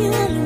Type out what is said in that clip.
pañuelo.